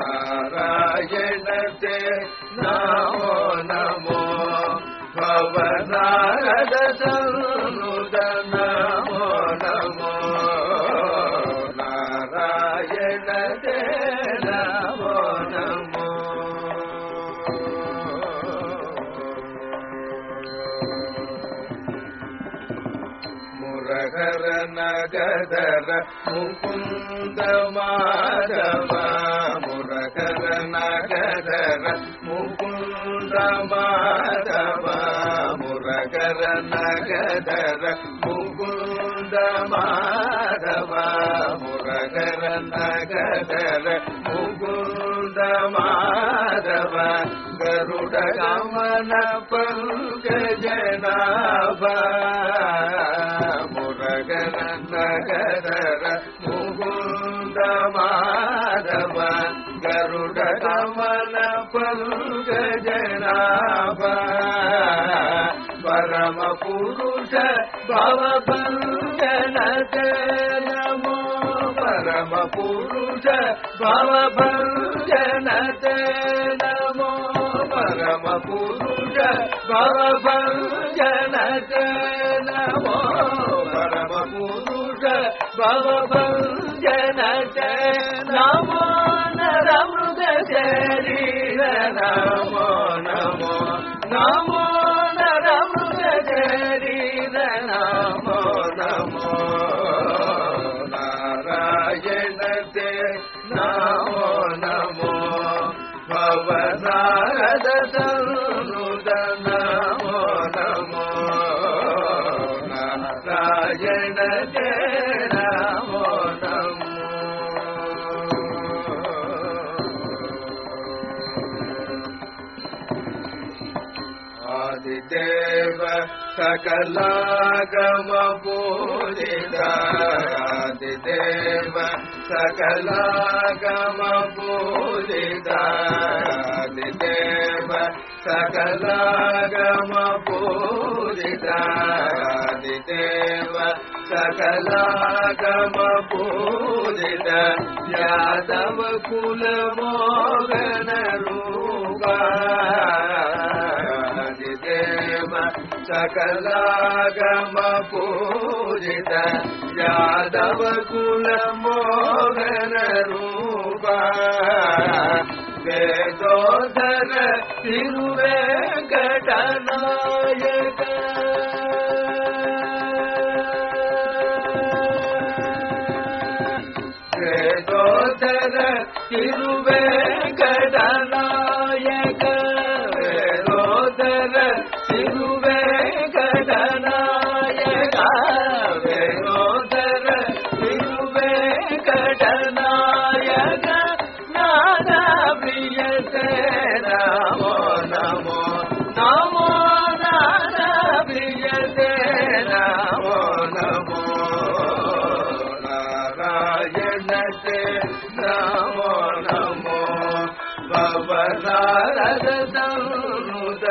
నారాయణతే నమో నమో భవనారద సన్నుద నమో నమో నారాయణతే నమో నమో మురహర నగదర ముకుంద మాధవ మురహర నగదర ముకుంద మాధవ మురహర నగదర ముకుంద మాధవ మురహర నగదర ముకుంద మాధవ గరుడ గమన పంకజనాభ మురగర ஜனாப பரம புருஷ பவபந்தனக நமோ பரம புருஷ பவபந்தனக நமோ பரம புருஷ பவபந்தனக நமோ பரம புருஷ பவபந்தனக நமோ நரமுத சரீரனா నమో నరమృగ శరీర నమో నమో నారాయణ నమో నమో భవనారద సన్నుద నమో నమో నారాయణ దేవ సకలాగమ పూజిత దేవ సకలాగమ పూజిత దేవ సకలాగమ పూజిత దేవ సకలాగమ పూజిత యాదవ కుల మోగన రూపా సకలాగమ పూజిత యాదవ కుల మోహన రూప. వేదోధర తిరువేంకటనాయక. వేదోధర తిరువేంకటనాయక. వేదోధర తిరువేంకటనాయక నారాయణతే నమో నమో భవనారద సన్నుద